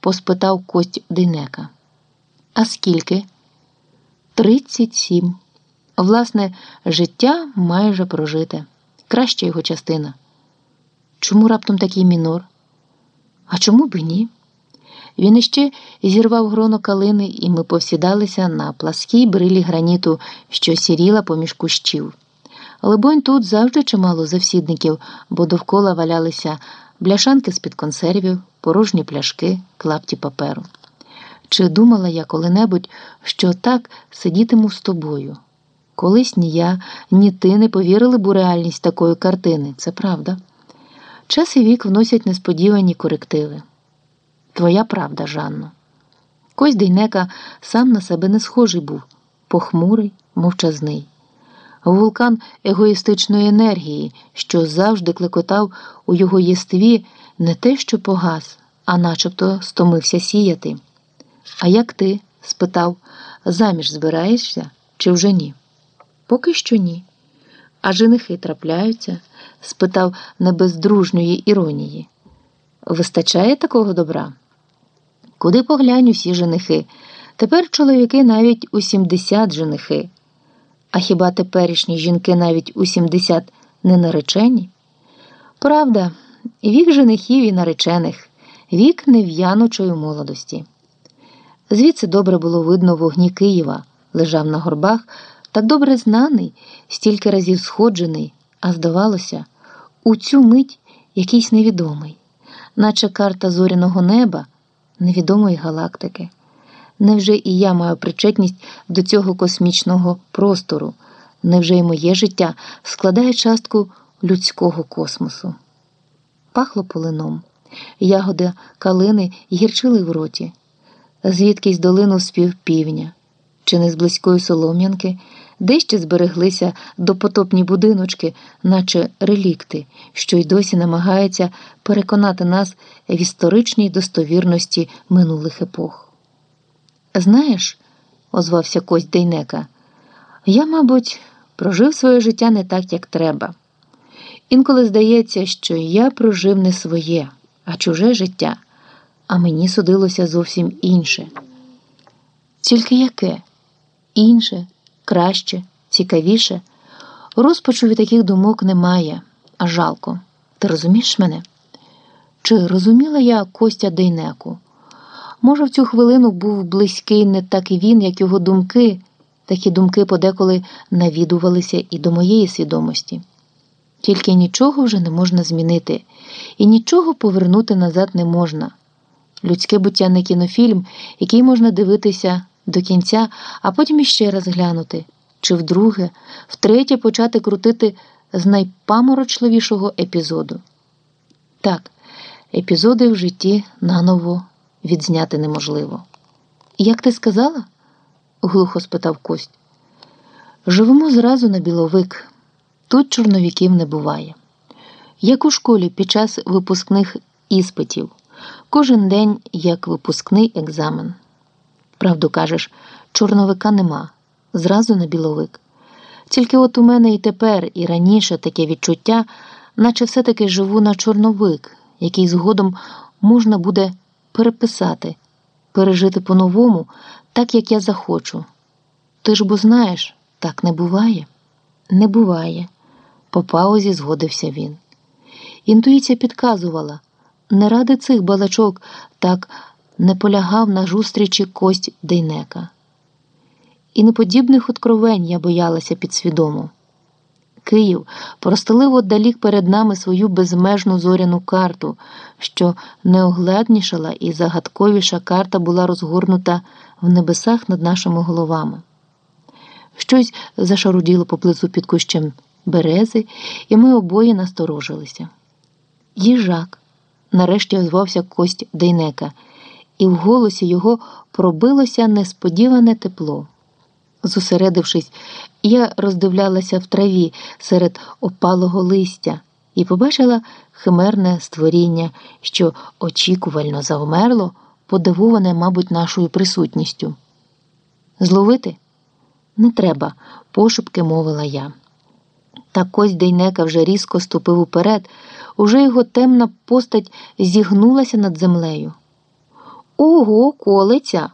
поспитав кость Дейнека. А скільки? Тридцять сім. Власне, життя майже прожите. Краща його частина. Чому раптом такий мінор? А чому б ні? Він іще зірвав гроно калини, і ми повсідалися на пласкій брилі граніту, що сіріла поміж кущів. Либонь, тут завжди чимало завсідників, бо довкола валялися бляшанки з-під консервів, порожні пляшки, клапті паперу. Чи думала я коли-небудь, що так сидітиму з тобою? Колись ні я, ні ти не повірили б у реальність такої картини, це правда. Час і вік вносять несподівані корективи. Твоя правда, Жанно. Кось Дейнека сам на себе не схожий був, похмурий, мовчазний. Вулкан егоїстичної енергії, що завжди клекотав у його єстві не те, що погас, а начебто стомився сіяти. А як ти? спитав, заміж збираєшся чи вже ні? Поки що ні. А женихи трапляються? спитав не без дружньої іронії. Вистачає такого добра? Куди поглянь усі женихи? Тепер чоловіки навіть у 70 женихи. А хіба теперішні жінки навіть у 70 не наречені? Правда, вік женихів і наречених, вік нев'янучої молодості. Звідси добре було видно вогні Києва, лежав на горбах, так добре знаний, стільки разів сходжений, а здавалося, у цю мить якийсь невідомий, наче карта зоряного неба, невідомої галактики. Невже і я маю причетність до цього космічного простору? Невже і моє життя складає частку людського космосу? Пахло полином, ягоди калини гірчили в роті, звідкись долину спів півня, чи не з близької солом'янки, де ще збереглися допотопні будиночки, наче релікти, що й досі намагаються переконати нас в історичній достовірності минулих епох. Знаєш, озвався кость Дейнека, я, мабуть, прожив своє життя не так, як треба. Інколи здається, що я прожив не своє, а чуже життя, а мені судилося зовсім інше. Тільки яке? Інше, краще, цікавіше. Розпачу від таких думок немає, а жалко. Ти розумієш мене? Чи розуміла я Костя Дейнеку? Може, в цю хвилину був близький не так і він, як його думки, такі думки подеколи навідувалися і до моєї свідомості. Тільки нічого вже не можна змінити, і нічого повернути назад не можна. Людське буття не кінофільм, який можна дивитися до кінця, а потім іще раз глянути, чи вдруге, втретє почати крутити з найпаморочливішого епізоду. Так, епізоди в житті наново відзняти неможливо. Як ти сказала? глухо спитав Кость. Живемо зразу на біловик. Тут чорновіків не буває. Як у школі під час випускних іспитів, кожен день як випускний екзамен. Правду кажеш, чорновика нема, зразу на біловик. Тільки от у мене і тепер, і раніше таке відчуття, наче все-таки живу на чорновик, який згодом можна буде переписати, пережити по-новому, так як я захочу. Ти ж бо знаєш, так не буває? Не буває, по паузі згодився він. Інтуїція підказувала не ради цих балачок так не полягав на зустрічі кость Дейнека. І неподібних откровень я боялася підсвідомо. Київ простелив отдалік перед нами свою безмежну зоряну карту, що неогляднішала і загадковіша карта була розгорнута в небесах над нашими головами. Щось зашаруділо поблизу під кущем берези, і ми обоє насторожилися. Їжак, нарешті озвався кость Дейнека, і в голосі його пробилося несподіване тепло. Зосередившись, я роздивлялася в траві серед опалого листя і побачила химерне створіння, що очікувально завмерло, подивоване, мабуть, нашою присутністю. Зловити? Не треба, пошепки мовила я. Так ось Дейнека вже різко ступив уперед, уже його темна постать зігнулася над землею. Ого, колиця.